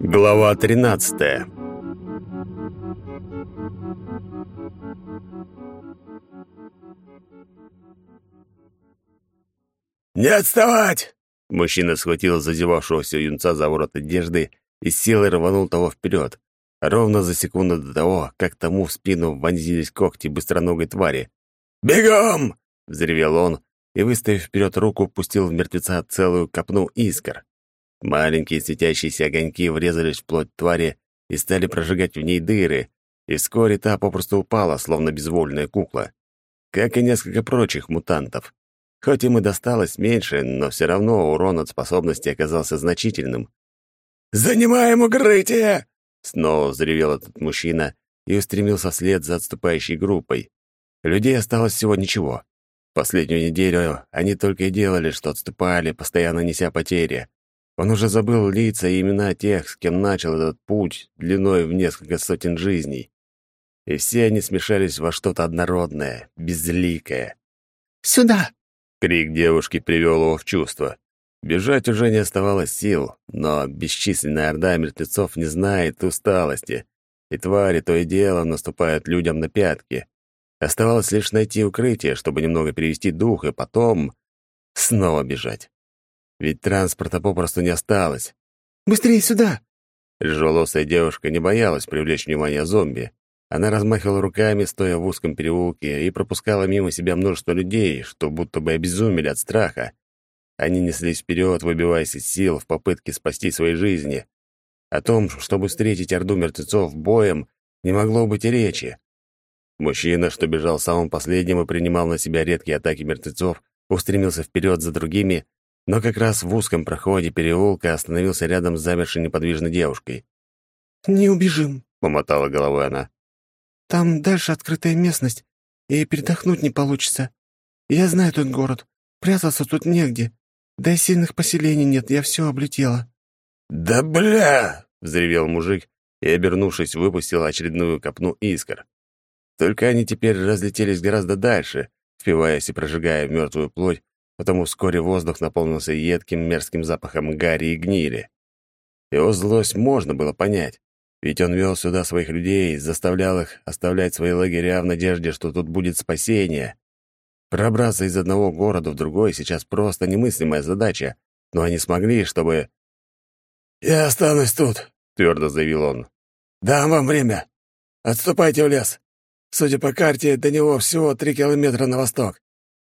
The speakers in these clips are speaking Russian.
Глава 13. «Не отставать!» Мужчина схватил зазевавшегося юнца за ворот одежды и с силой рванул того вперед, ровно за секунду до того, как тому в спину вонзились когти быстроногой твари. «Бегом!» — взревел он и, выставив вперед руку, пустил в мертвеца целую копну искр. Маленькие светящиеся огоньки врезались в плоть твари и стали прожигать в ней дыры, и вскоре та попросту упала, словно безвольная кукла. Как и несколько прочих мутантов. Хоть им и досталось меньше, но все равно урон от способности оказался значительным. «Занимаем укрытие!» Снова взревел этот мужчина и устремился вслед за отступающей группой. Людей осталось всего ничего. Последнюю неделю они только и делали, что отступали, постоянно неся потери. Он уже забыл лица и имена тех, с кем начал этот путь длиной в несколько сотен жизней. И все они смешались во что-то однородное, безликое. «Сюда!» — крик девушки привел его в чувство. Бежать уже не оставалось сил, но бесчисленная орда мертвецов не знает усталости, и твари то и дело наступают людям на пятки. Оставалось лишь найти укрытие, чтобы немного перевести дух, и потом снова бежать. Ведь транспорта попросту не осталось. «Быстрее сюда!» Рыжеволосая девушка не боялась привлечь внимание зомби. Она размахивала руками, стоя в узком переулке, и пропускала мимо себя множество людей, что будто бы обезумели от страха. Они неслись вперед, выбиваясь из сил в попытке спасти свои жизни. О том, чтобы встретить орду мертвецов боем, не могло быть и речи. Мужчина, что бежал самым последним и принимал на себя редкие атаки мертвецов, устремился вперед за другими, но как раз в узком проходе переулка остановился рядом с замершей неподвижной девушкой. «Не убежим», — помотала головой она. «Там дальше открытая местность, и передохнуть не получится. Я знаю этот город. Прятаться тут негде. Да и сильных поселений нет, я все облетела». «Да бля!» — взревел мужик и, обернувшись, выпустил очередную копну искр. Только они теперь разлетелись гораздо дальше, впиваясь и прожигая мертвую плоть, потому вскоре воздух наполнился едким мерзким запахом гари и гнили. Его злость можно было понять, ведь он вел сюда своих людей, заставлял их оставлять свои лагеря в надежде, что тут будет спасение. Пробраться из одного города в другой сейчас просто немыслимая задача, но они смогли, чтобы... «Я останусь тут», — твердо заявил он. «Дам вам время. Отступайте в лес. Судя по карте, до него всего три километра на восток.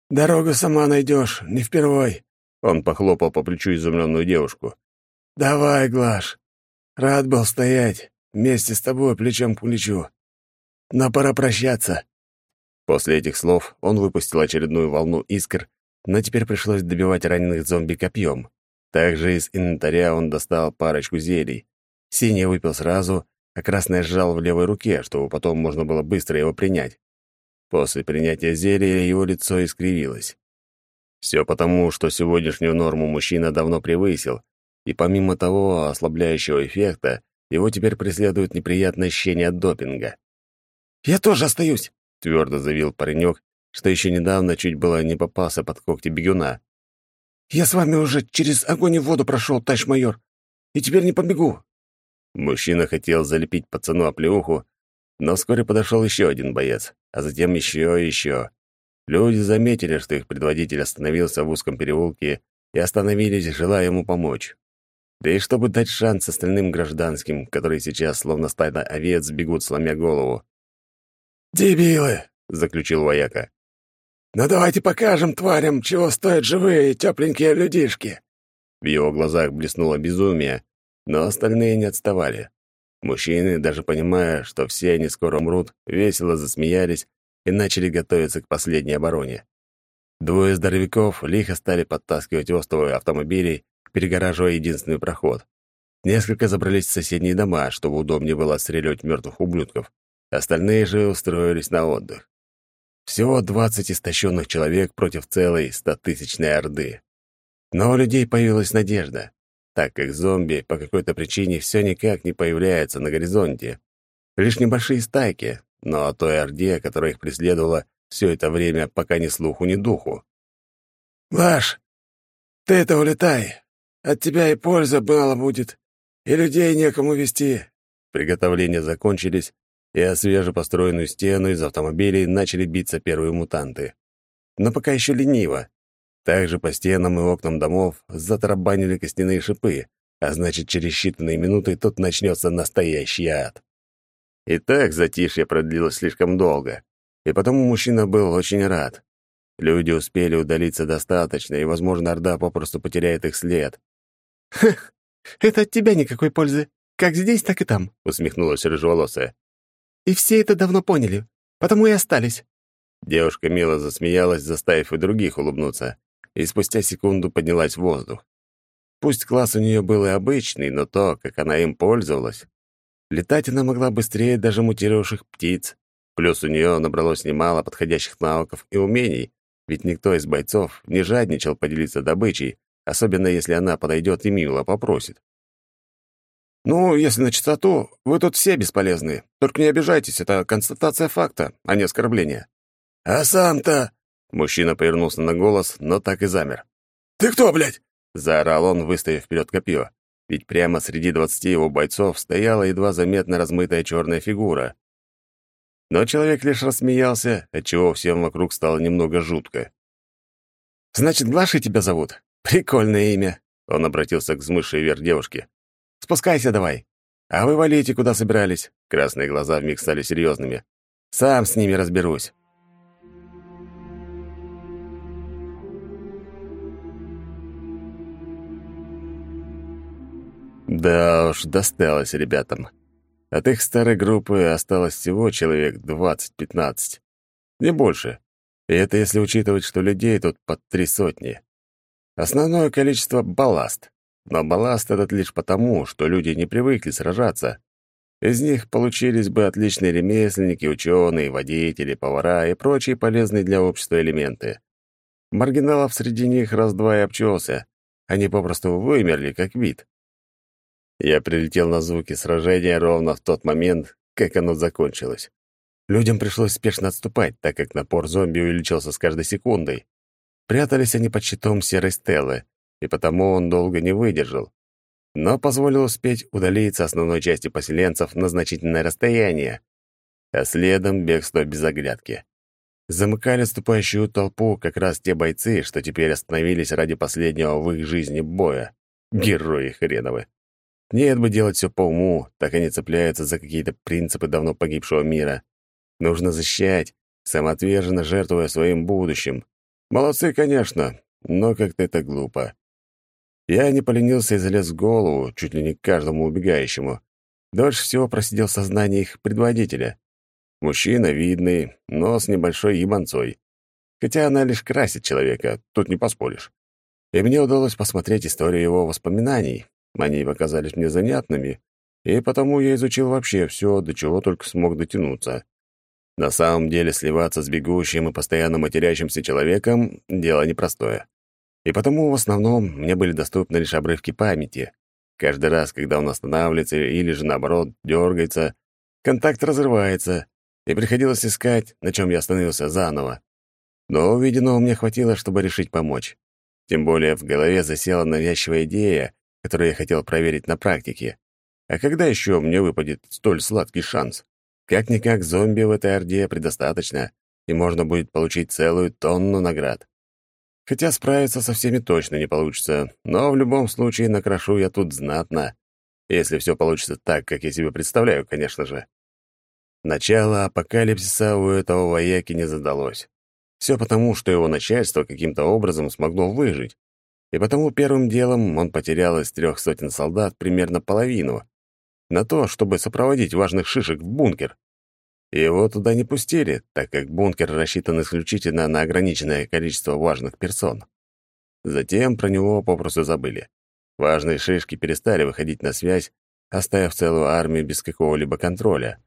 Дорогу сама найдешь, не впервой». Он похлопал по плечу изумленную девушку. «Давай, Глаш. Рад был стоять вместе с тобой плечом к плечу. Но пора прощаться». После этих слов он выпустил очередную волну искр, но теперь пришлось добивать раненых зомби копьем. Также из инвентаря он достал парочку зелий. Синий выпил сразу, а красное сжал в левой руке, чтобы потом можно было быстро его принять. После принятия зелья его лицо искривилось. Все потому, что сегодняшнюю норму мужчина давно превысил, и помимо того ослабляющего эффекта, его теперь преследует неприятное ощущение от допинга. «Я тоже остаюсь», — твердо заявил паренек, что еще недавно чуть было не попался под когти бегуна. «Я с вами уже через огонь и воду прошел, товарищ майор, и теперь не побегу. Мужчина хотел залепить пацану оплеуху, но вскоре подошел еще один боец, а затем еще и еще. Люди заметили, что их предводитель остановился в узком переулке и остановились, желая ему помочь. Да и чтобы дать шанс остальным гражданским, которые сейчас, словно стадо овец, бегут, сломя голову. «Дебилы!» — заключил вояка. «Ну давайте покажем тварям, чего стоят живые тепленькие людишки!» В его глазах блеснуло безумие, но остальные не отставали. Мужчины, даже понимая, что все они скоро умрут, весело засмеялись и начали готовиться к последней обороне. Двое здоровяков лихо стали подтаскивать остовы автомобилей, перегораживая единственный проход. Несколько забрались в соседние дома, чтобы удобнее было отстреливать мертвых ублюдков. Остальные же устроились на отдых. Всего двадцать истощенных человек против целой стотысячной орды. Но у людей появилась надежда так как зомби по какой-то причине все никак не появляются на горизонте. Лишь небольшие стайки, но о той орде, которая их преследовала все это время, пока ни слуху, ни духу. «Лаш, ты это улетай, От тебя и польза мало будет, и людей некому вести». Приготовления закончились, и о свежепостроенную стену из автомобилей начали биться первые мутанты. Но пока еще лениво. Также по стенам и окнам домов затарабанили костяные шипы, а значит, через считанные минуты тут начнется настоящий ад. И так затишье продлилось слишком долго, и потому мужчина был очень рад. Люди успели удалиться достаточно, и, возможно, Орда попросту потеряет их след. «Хх, это от тебя никакой пользы. Как здесь, так и там», — усмехнулась рыжеволосая. И все это давно поняли, потому и остались». Девушка мило засмеялась, заставив и других улыбнуться, и спустя секунду поднялась в воздух. Пусть класс у нее был и обычный, но то, как она им пользовалась. Летать она могла быстрее даже мутировавших птиц. Плюс у нее набралось немало подходящих навыков и умений, ведь никто из бойцов не жадничал поделиться добычей, особенно если она подойдет и мило попросит. «Ну, если на чистоту, вы тут все бесполезны. Только не обижайтесь, это констатация факта, а не оскорбление». «А сам-то...» Мужчина повернулся на голос, но так и замер. «Ты кто, блядь?» — заорал он, выставив вперед копье. Ведь прямо среди двадцати его бойцов стояла едва заметно размытая черная фигура. Но человек лишь рассмеялся, отчего всем вокруг стало немного жутко. «Значит, Глашей тебя зовут? Прикольное имя!» Он обратился к взмывшей вверх девушке. Спускайся давай. А вы валите, куда собирались?» Красные глаза вмиг стали серьезными. «Сам с ними разберусь». Да уж, досталось ребятам. От их старой группы осталось всего человек 20-15. Не больше. И это если учитывать, что людей тут под три сотни. Основное количество — балласт. Но балласт этот лишь потому, что люди не привыкли сражаться. Из них получились бы отличные ремесленники, ученые, водители, повара и прочие полезные для общества элементы. Маргиналов среди них раз-два и обчелся. Они попросту вымерли, как вид. Я прилетел на звуки сражения ровно в тот момент, как оно закончилось. Людям пришлось спешно отступать, так как напор зомби увеличился с каждой секундой. Прятались они под щитом серой стелы, и потому он долго не выдержал, но позволил успеть удалиться основной части поселенцев на значительное расстояние, а следом бегство без оглядки. Замыкали отступающую толпу как раз те бойцы, что теперь остановились ради последнего в их жизни боя. Герои хреновы. Нет бы делать все по уму, так они цепляются за какие-то принципы давно погибшего мира. Нужно защищать, самоотверженно жертвуя своим будущим. Молодцы, конечно, но как-то это глупо. Я не поленился и залез в голову, чуть ли не к каждому убегающему. Дольше всего просидел сознание их предводителя. Мужчина видный, но с небольшой ебанцой. Хотя она лишь красит человека, тут не поспоришь. И мне удалось посмотреть историю его воспоминаний. Они показались мне занятными, и потому я изучил вообще все, до чего только смог дотянуться. На самом деле сливаться с бегущим и постоянно матерящимся человеком — дело непростое. И потому в основном мне были доступны лишь обрывки памяти. Каждый раз, когда он останавливается или же, наоборот, дергается, контакт разрывается, и приходилось искать, на чем я остановился заново. Но увиденного мне хватило, чтобы решить помочь. Тем более в голове засела навязчивая идея, которую я хотел проверить на практике. А когда еще мне выпадет столь сладкий шанс? Как-никак зомби в этой орде предостаточно, и можно будет получить целую тонну наград. Хотя справиться со всеми точно не получится, но в любом случае накрошу я тут знатно. Если все получится так, как я себе представляю, конечно же. Начало апокалипсиса у этого вояки не задалось. Все потому, что его начальство каким-то образом смогло выжить. И потому первым делом он потерял из трех сотен солдат примерно половину на то, чтобы сопроводить важных шишек в бункер. Его туда не пустили, так как бункер рассчитан исключительно на ограниченное количество важных персон. Затем про него попросту забыли. Важные шишки перестали выходить на связь, оставив целую армию без какого-либо контроля.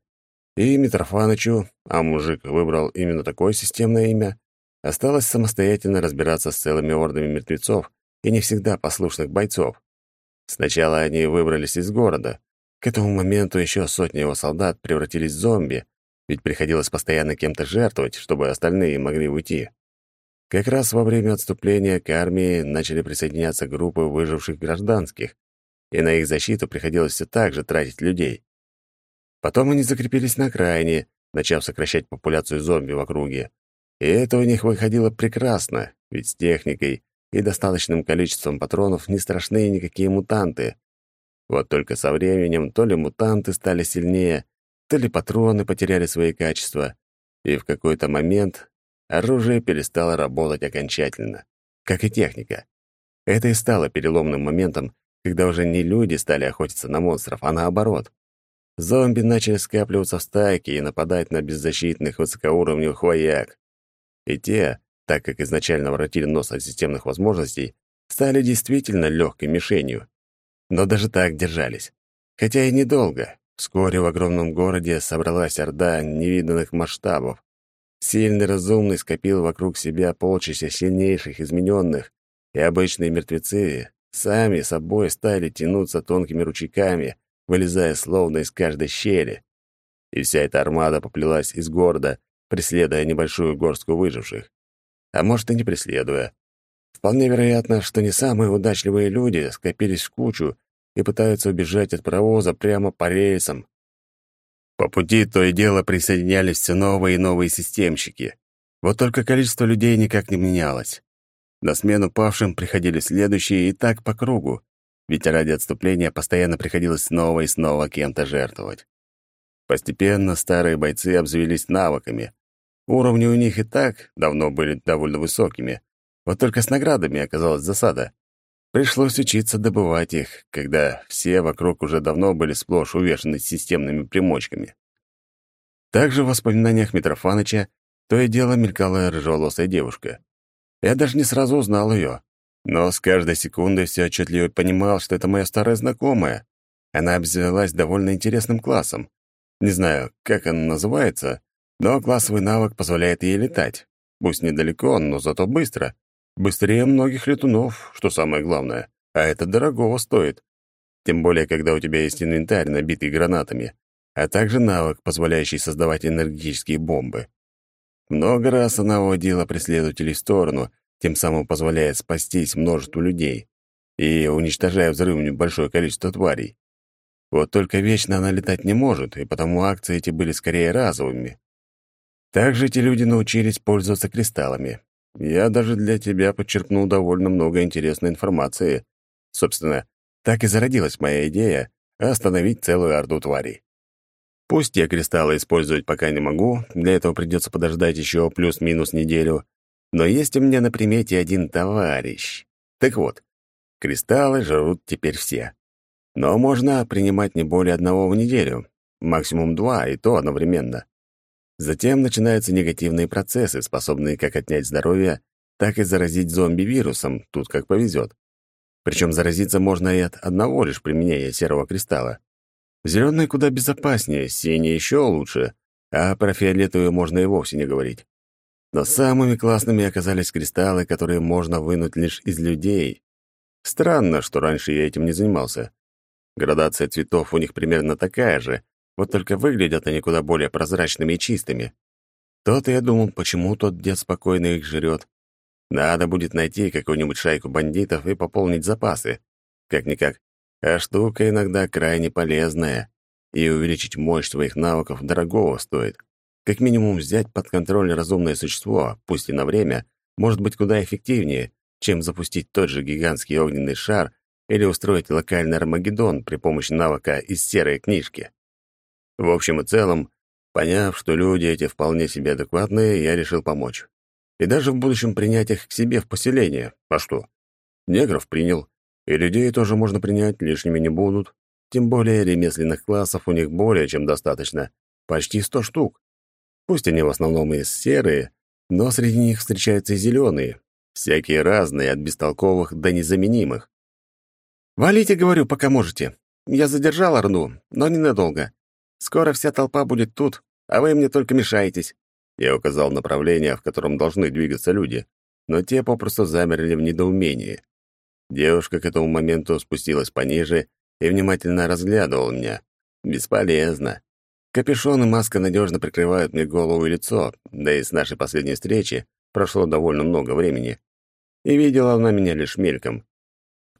И Митрофанычу, а мужик выбрал именно такое системное имя, осталось самостоятельно разбираться с целыми ордами мертвецов и не всегда послушных бойцов. Сначала они выбрались из города. К этому моменту еще сотни его солдат превратились в зомби, ведь приходилось постоянно кем-то жертвовать, чтобы остальные могли уйти. Как раз во время отступления к армии начали присоединяться группы выживших гражданских, и на их защиту приходилось все так же тратить людей. Потом они закрепились на окраине, начав сокращать популяцию зомби в округе. И это у них выходило прекрасно, ведь с техникой и достаточным количеством патронов не страшны никакие мутанты. Вот только со временем то ли мутанты стали сильнее, то ли патроны потеряли свои качества, и в какой-то момент оружие перестало работать окончательно, как и техника. Это и стало переломным моментом, когда уже не люди стали охотиться на монстров, а наоборот. Зомби начали скапливаться в стайки и нападать на беззащитных высокоуровневых вояк. И те, так как изначально воротили нос от системных возможностей, стали действительно легкой мишенью. Но даже так держались. Хотя и недолго. Вскоре в огромном городе собралась орда невиданных масштабов. Сильный разумный скопил вокруг себя полчища сильнейших измененных, и обычные мертвецы сами собой стали тянуться тонкими ручейками, вылезая словно из каждой щели. И вся эта армада поплелась из города, преследуя небольшую горстку выживших. А может, и не преследуя. Вполне вероятно, что не самые удачливые люди скопились в кучу и пытаются убежать от паровоза прямо по рельсам. По пути то и дело присоединялись все новые и новые системщики. Вот только количество людей никак не менялось. На смену павшим приходили следующие и так по кругу, ведь ради отступления постоянно приходилось снова и снова кем-то жертвовать. Постепенно старые бойцы обзавелись навыками. Уровни у них и так давно были довольно высокими, вот только с наградами оказалась засада. Пришлось учиться добывать их, когда все вокруг уже давно были сплошь увешаны системными примочками. Также в воспоминаниях Митрофаныча то и дело мелькала рыжеволосая девушка. Я даже не сразу узнал ее, но с каждой секундой все отчетливо понимал, что это моя старая знакомая. Она обзавелась довольно интересным классом. Не знаю, как он называется, но классовый навык позволяет ей летать. Пусть недалеко, но зато быстро. Быстрее многих летунов, что самое главное. А это дорогого стоит. Тем более, когда у тебя есть инвентарь, набитый гранатами, а также навык, позволяющий создавать энергетические бомбы. Много раз она уводила преследователей в сторону, тем самым позволяя спастись множеству людей и уничтожая взрывами большое количество тварей. Вот только вечно она летать не может, и потому акции эти были скорее разовыми. Также эти люди научились пользоваться кристаллами. Я даже для тебя подчеркнул довольно много интересной информации. Собственно, так и зародилась моя идея остановить целую орду тварей. Пусть я кристаллы использовать пока не могу, для этого придется подождать еще плюс-минус неделю, но есть у меня на примете один товарищ. Так вот, кристаллы жрут теперь все. Но можно принимать не более одного в неделю, максимум два, и то одновременно. Затем начинаются негативные процессы, способные как отнять здоровье, так и заразить зомби вирусом, тут как повезет. Причем заразиться можно и от одного лишь применения серого кристалла. Зеленый куда безопаснее, синий еще лучше, а про фиолетовую можно и вовсе не говорить. Но самыми классными оказались кристаллы, которые можно вынуть лишь из людей. Странно, что раньше я этим не занимался. Градация цветов у них примерно такая же, вот только выглядят они куда более прозрачными и чистыми. То-то я думал, почему тот дед спокойно их жрет. Надо будет найти какую-нибудь шайку бандитов и пополнить запасы. Как-никак, а штука иногда крайне полезная, и увеличить мощь своих навыков дорогого стоит. Как минимум взять под контроль разумное существо, пусть и на время, может быть куда эффективнее, чем запустить тот же гигантский огненный шар или устроить локальный Армагеддон при помощи навыка из серой книжки. В общем и целом, поняв, что люди эти вполне себе адекватные, я решил помочь. И даже в будущем принять их к себе в поселение. А что? Негров принял. И людей тоже можно принять, лишними не будут. Тем более ремесленных классов у них более чем достаточно. Почти сто штук. Пусть они в основном и серые, но среди них встречаются и зеленые. Всякие разные, от бестолковых до незаменимых. «Валите, говорю, пока можете. Я задержал Арну, но ненадолго. Скоро вся толпа будет тут, а вы мне только мешаетесь». Я указал направление, в котором должны двигаться люди, но те попросту замерли в недоумении. Девушка к этому моменту спустилась пониже и внимательно разглядывала меня. Бесполезно. Капюшон и маска надежно прикрывают мне голову и лицо, да и с нашей последней встречи прошло довольно много времени, и видела она меня лишь мельком.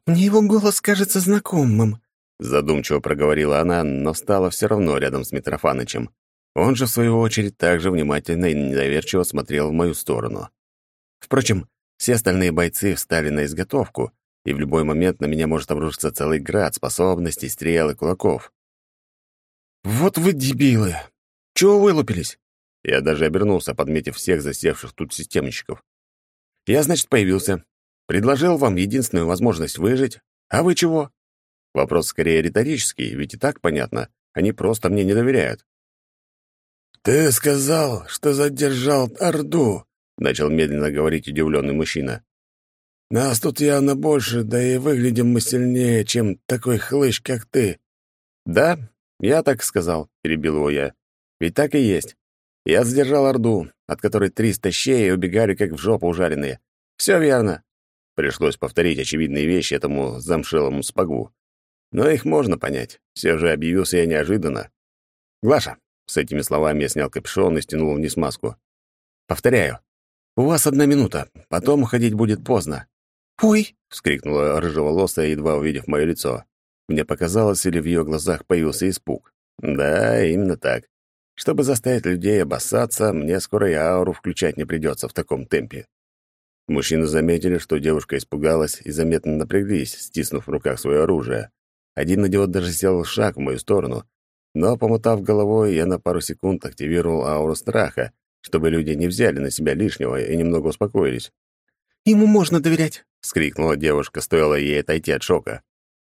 «Мне его голос кажется знакомым», — задумчиво проговорила она, но стала все равно рядом с Митрофанычем. Он же, в свою очередь, также внимательно и недоверчиво смотрел в мою сторону. Впрочем, все остальные бойцы встали на изготовку, и в любой момент на меня может обрушиться целый град способностей, стрел и кулаков. «Вот вы дебилы! Чего вылупились?» Я даже обернулся, подметив всех засевших тут системщиков. «Я, значит, появился. Предложил вам единственную возможность выжить. А вы чего?» Вопрос скорее риторический, ведь и так понятно. Они просто мне не доверяют. «Ты сказал, что задержал Орду», — начал медленно говорить удивленный мужчина. «Нас тут явно больше, да и выглядим мы сильнее, чем такой хлыщ, как ты». «Да, я так сказал», — перебил его я. «Ведь так и есть. Я задержал Орду, от которой триста щей убегали, как в жопу ужаленные. Все верно». Пришлось повторить очевидные вещи этому замшелому спагу. Но их можно понять. Все же объявился я неожиданно. «Глаша, с этими словами я снял капюшон и стянул вниз маску. «Повторяю. У вас одна минута. Потом уходить будет поздно». «Ой!» — вскрикнула рыжеволосая, едва увидев мое лицо. Мне показалось, или в ее глазах появился испуг. Да, именно так. Чтобы заставить людей обоссаться, мне скоро и ауру включать не придется в таком темпе. Мужчины заметили, что девушка испугалась и заметно напряглись, стиснув в руках свое оружие. Один идиот даже сделал шаг в мою сторону, но, помотав головой, я на пару секунд активировал ауру страха, чтобы люди не взяли на себя лишнего и немного успокоились. «Ему можно доверять», — вскрикнула девушка, стоило ей отойти от шока.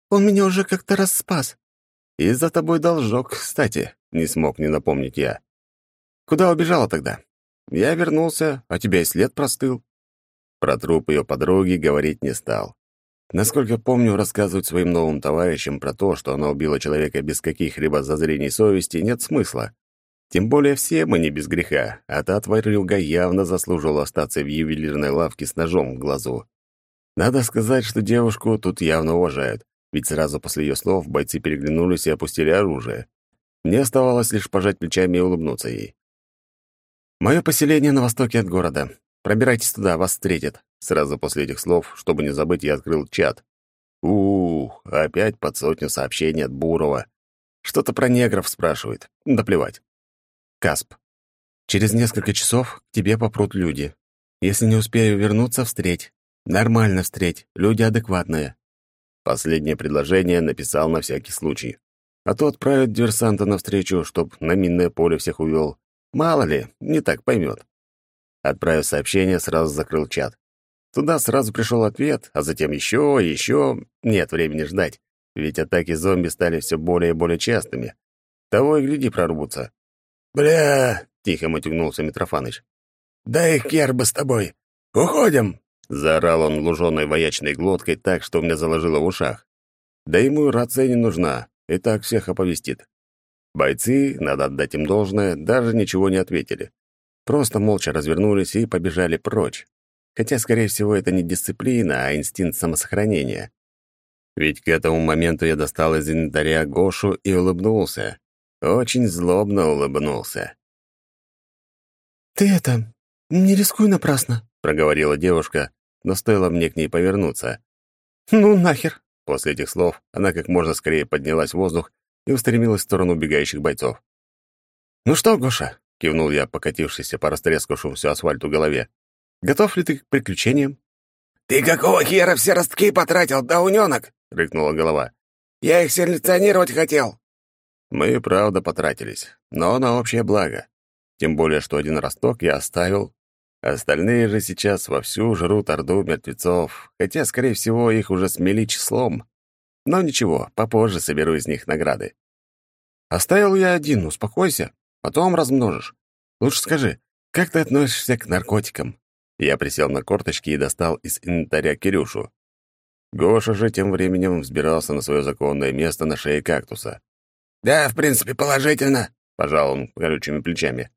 «Он меня уже как-то раз спас». «И за тобой должок, кстати», — не смог не напомнить я. «Куда убежала тогда? Я вернулся, а тебя и след простыл». Про труп ее подруги говорить не стал. Насколько помню, рассказывать своим новым товарищам про то, что она убила человека без каких-либо зазрений совести, нет смысла. Тем более все мы не без греха, а та тварюга явно заслужила остаться в ювелирной лавке с ножом в глазу. Надо сказать, что девушку тут явно уважают, ведь сразу после ее слов бойцы переглянулись и опустили оружие. Мне оставалось лишь пожать плечами и улыбнуться ей. «Мое поселение на востоке от города. Пробирайтесь туда, вас встретят. Сразу после этих слов, чтобы не забыть, я открыл чат. Ух, опять под сотню сообщений от Бурова. Что-то про негров спрашивает. Да плевать. Касп. Через несколько часов к тебе попрут люди. Если не успею вернуться, встреть. Нормально встреть, люди адекватные. Последнее предложение написал на всякий случай. А то отправят диверсанта навстречу, чтоб на минное поле всех увел. Мало ли, не так поймет. Отправив сообщение, сразу закрыл чат. Туда сразу пришел ответ, а затем еще и еще. Нет времени ждать, ведь атаки зомби стали все более и более частыми. Того и гляди прорвутся. «Бля!» — тихо мотягнулся Митрофаныч. «Да их хер бы с тобой! Уходим!» — заорал он луженой воячной глоткой так, что у меня заложило в ушах. Да ему рация не нужна, и так всех оповестит. Бойцы, надо отдать им должное, даже ничего не ответили. Просто молча развернулись и побежали прочь. Хотя, скорее всего, это не дисциплина, а инстинкт самосохранения. Ведь к этому моменту я достал из инвентаря Гошу и улыбнулся. Очень злобно улыбнулся. «Ты это, не рискуй напрасно», — проговорила девушка, но стоило мне к ней повернуться. «Ну нахер!» После этих слов она как можно скорее поднялась в воздух и устремилась в сторону убегающих бойцов. «Ну что, Гоша?» — кивнул я, покатившийся по растрескавшемуся асфальту голове. Готов ли ты к приключениям?» «Ты какого хера все ростки потратил, да унёнок?» — рыкнула голова. «Я их селекционировать хотел». Мы и правда потратились, но на общее благо. Тем более, что один росток я оставил. Остальные же сейчас вовсю жрут орду мертвецов, хотя, скорее всего, их уже смели числом. Но ничего, попозже соберу из них награды. Оставил я один, успокойся, потом размножишь. Лучше скажи, как ты относишься к наркотикам? Я присел на корточки и достал из инвентаря Кирюшу. Гоша же тем временем взбирался на свое законное место на шее кактуса. «Да, в принципе, положительно», — пожал он колючими плечами.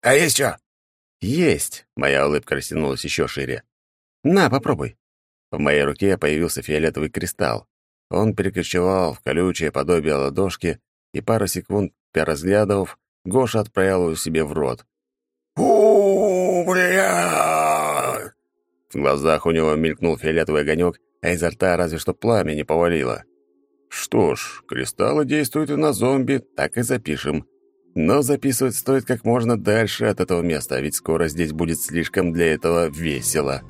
«А есть что?» «Есть!» — моя улыбка растянулась еще шире. «На, попробуй». В моей руке появился фиолетовый кристалл. Он перекочевал в колючее подобие ладошки, и пару секунд, разглядывав, Гоша отправил его себе в рот. у бля!» В глазах у него мелькнул фиолетовый огонек, а изо рта разве что пламя не повалило. Что ж, кристаллы действуют и на зомби, так и запишем. Но записывать стоит как можно дальше от этого места, ведь скоро здесь будет слишком для этого весело.